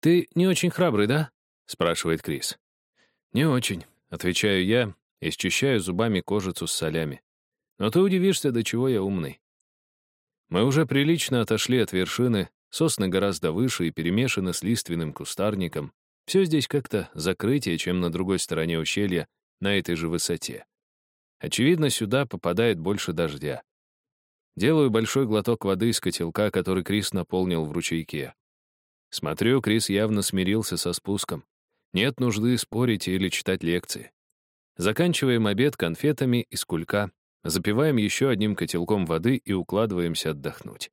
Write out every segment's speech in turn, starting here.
«Ты не очень храбрый, да?» — спрашивает Крис. «Не очень», — отвечаю я и счищаю зубами кожицу с солями. «Но ты удивишься, до чего я умный». Мы уже прилично отошли от вершины, сосны гораздо выше и перемешаны с лиственным кустарником. Все здесь как-то закрытие, чем на другой стороне ущелья, на этой же высоте. Очевидно, сюда попадает больше дождя. Делаю большой глоток воды из котелка, который Крис наполнил в ручейке. Смотрю, Крис явно смирился со спуском. Нет нужды спорить или читать лекции. Заканчиваем обед конфетами из кулька, запиваем еще одним котелком воды и укладываемся отдохнуть.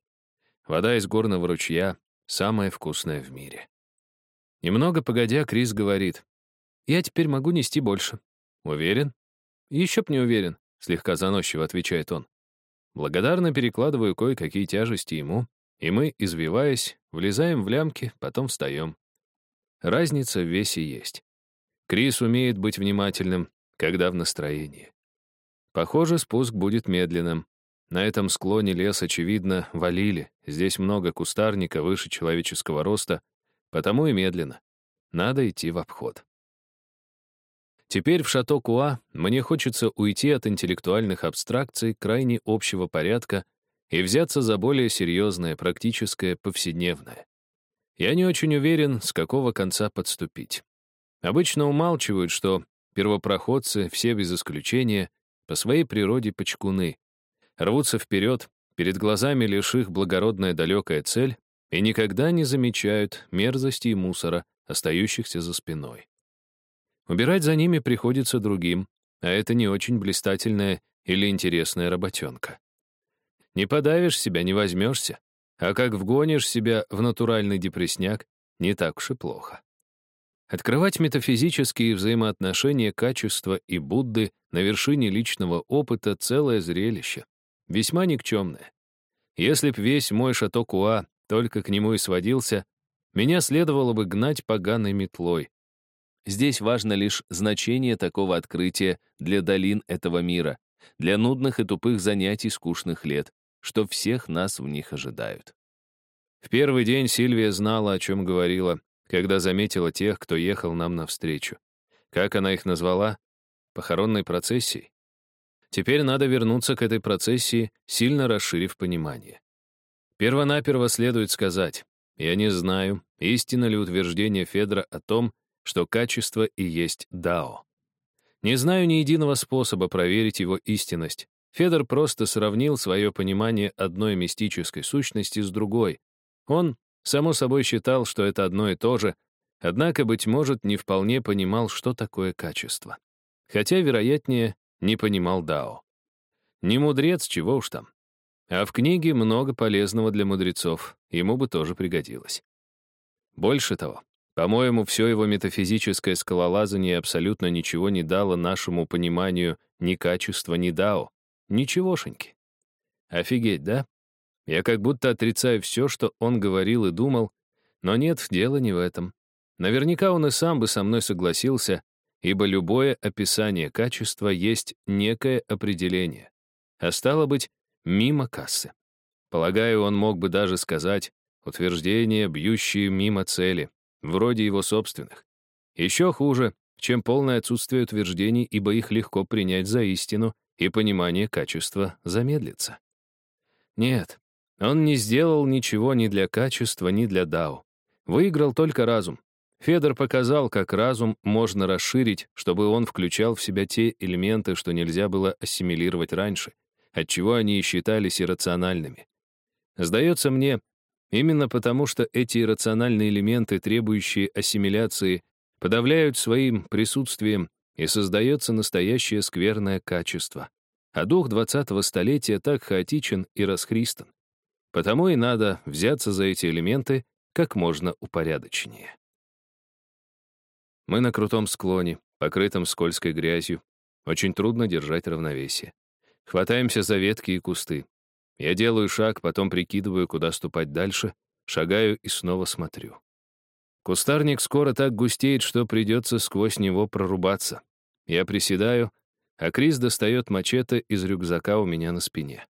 Вода из горного ручья — самая вкусная в мире. Немного погодя, Крис говорит. «Я теперь могу нести больше». «Уверен?» «Еще б не уверен», — слегка заносчиво отвечает он. Благодарно перекладываю кое-какие тяжести ему, и мы, извиваясь, влезаем в лямки, потом встаем. Разница в весе есть. Крис умеет быть внимательным, когда в настроении. Похоже, спуск будет медленным. На этом склоне лес, очевидно, валили. Здесь много кустарника выше человеческого роста, потому и медленно. Надо идти в обход. Теперь в шато Куа мне хочется уйти от интеллектуальных абстракций крайне общего порядка и взяться за более серьезное, практическое, повседневное. Я не очень уверен, с какого конца подступить. Обычно умалчивают, что первопроходцы, все без исключения, по своей природе почкуны, рвутся вперед, перед глазами лишь их благородная далекая цель, и никогда не замечают мерзости и мусора, остающихся за спиной. Убирать за ними приходится другим, а это не очень блистательная или интересная работенка. Не подавишь себя, не возьмешься, а как вгонишь себя в натуральный депресняк, не так уж и плохо. Открывать метафизические взаимоотношения качества и Будды на вершине личного опыта — целое зрелище, весьма никчемное. Если б весь мой шатокуа только к нему и сводился, меня следовало бы гнать поганой метлой, Здесь важно лишь значение такого открытия для долин этого мира, для нудных и тупых занятий скучных лет, что всех нас в них ожидают. В первый день Сильвия знала, о чем говорила, когда заметила тех, кто ехал нам навстречу. Как она их назвала? Похоронной процессией. Теперь надо вернуться к этой процессии, сильно расширив понимание. Первонаперво следует сказать, я не знаю, истинно ли утверждение Федора о том, что качество и есть дао. Не знаю ни единого способа проверить его истинность. Федор просто сравнил свое понимание одной мистической сущности с другой. Он, само собой, считал, что это одно и то же, однако, быть может, не вполне понимал, что такое качество. Хотя, вероятнее, не понимал дао. Не мудрец, чего уж там. А в книге много полезного для мудрецов, ему бы тоже пригодилось. Больше того, по-моему, все его метафизическое скалолазание абсолютно ничего не дало нашему пониманию ни качества, ни дао. Ничегошеньки. Офигеть, да? Я как будто отрицаю все, что он говорил и думал, но нет, дело не в этом. Наверняка он и сам бы со мной согласился, ибо любое описание качества есть некое определение, а стало быть, мимо кассы. Полагаю, он мог бы даже сказать утверждение, бьющие мимо цели вроде его собственных. Еще хуже, чем полное отсутствие утверждений, ибо их легко принять за истину, и понимание качества замедлится. Нет, он не сделал ничего ни для качества, ни для дао. Выиграл только разум. Федор показал, как разум можно расширить, чтобы он включал в себя те элементы, что нельзя было ассимилировать раньше, отчего они и считались иррациональными. Сдается мне, Именно потому, что эти иррациональные элементы, требующие ассимиляции, подавляют своим присутствием и создается настоящее скверное качество. А дух 20-го столетия так хаотичен и расхристан. Потому и надо взяться за эти элементы как можно упорядочнее. Мы на крутом склоне, покрытом скользкой грязью. Очень трудно держать равновесие. Хватаемся за ветки и кусты. Я делаю шаг, потом прикидываю, куда ступать дальше, шагаю и снова смотрю. Кустарник скоро так густеет, что придется сквозь него прорубаться. Я приседаю, а Крис достает мачете из рюкзака у меня на спине.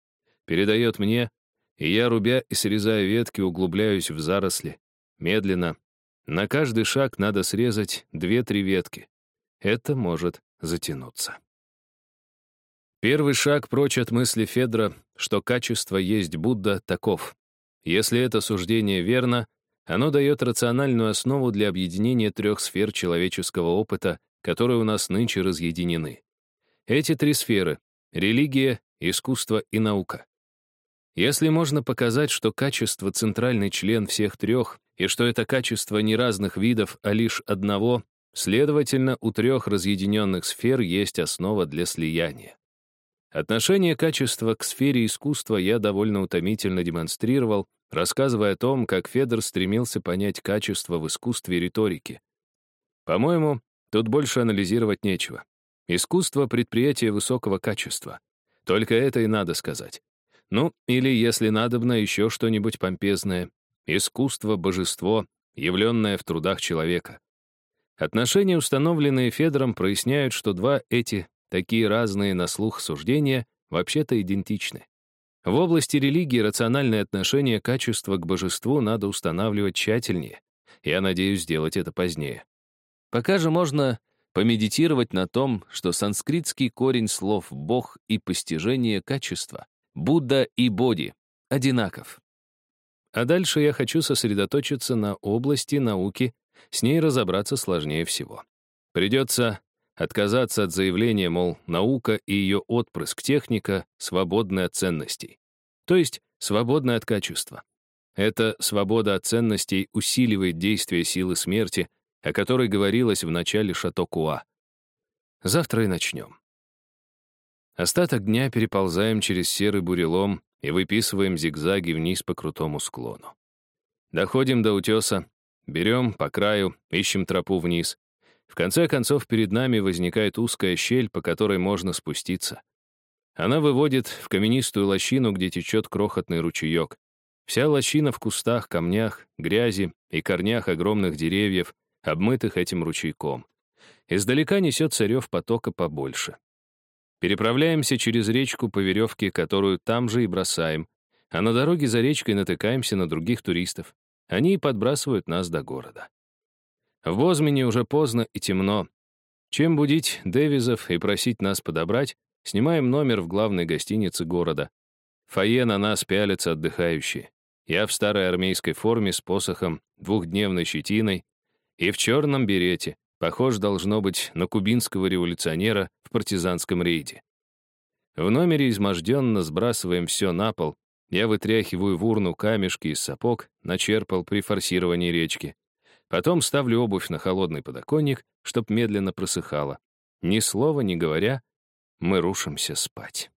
Передает мне, и я, рубя и срезая ветки, углубляюсь в заросли. Медленно, На каждый шаг надо срезать две-три ветки. Это может затянуться. Первый шаг прочь от мысли Федра, что качество есть Будда, таков. Если это суждение верно, оно дает рациональную основу для объединения трех сфер человеческого опыта, которые у нас нынче разъединены. Эти три сферы — религия, искусство и наука. Если можно показать, что качество — центральный член всех трех, и что это качество не разных видов, а лишь одного, следовательно, у трех разъединенных сфер есть основа для слияния. Отношение качества к сфере искусства я довольно утомительно демонстрировал, рассказывая о том, как Федор стремился понять качество в искусстве риторики. По-моему, тут больше анализировать нечего. Искусство — предприятие высокого качества. Только это и надо сказать. Ну, или, если надобно, еще что-нибудь помпезное. Искусство — божество, явленное в трудах человека. Отношения, установленные Федором, проясняют, что два эти Такие разные на слух суждения вообще-то идентичны. В области религии рациональное отношение качества к божеству надо устанавливать тщательнее. Я надеюсь сделать это позднее. Пока же можно помедитировать на том, что санскритский корень слов «бог» и постижение качества, Будда и Боди, одинаков. А дальше я хочу сосредоточиться на области науки, с ней разобраться сложнее всего. Придется Отказаться от заявления, мол, наука и ее отпрыск техника свободны от ценностей. То есть свободны от качества. Эта свобода от ценностей усиливает действие силы смерти, о которой говорилось в начале Шатокуа. Завтра и начнем. Остаток дня переползаем через серый бурелом и выписываем зигзаги вниз по крутому склону. Доходим до утеса, берем по краю, ищем тропу вниз. В конце концов, перед нами возникает узкая щель, по которой можно спуститься. Она выводит в каменистую лощину, где течет крохотный ручеек. Вся лощина в кустах, камнях, грязи и корнях огромных деревьев, обмытых этим ручейком. Издалека несется рев потока побольше. Переправляемся через речку по веревке, которую там же и бросаем, а на дороге за речкой натыкаемся на других туристов. Они и подбрасывают нас до города. В Бозмине уже поздно и темно. Чем будить Дэвизов и просить нас подобрать, снимаем номер в главной гостинице города. Фойе на нас пялятся отдыхающие. Я в старой армейской форме с посохом, двухдневной щетиной и в черном берете. Похож, должно быть, на кубинского революционера в партизанском рейде. В номере изможденно сбрасываем все на пол. Я вытряхиваю в урну камешки из сапог, начерпал при форсировании речки. Потом ставлю обувь на холодный подоконник, чтоб медленно просыхала. Ни слова не говоря, мы рушимся спать.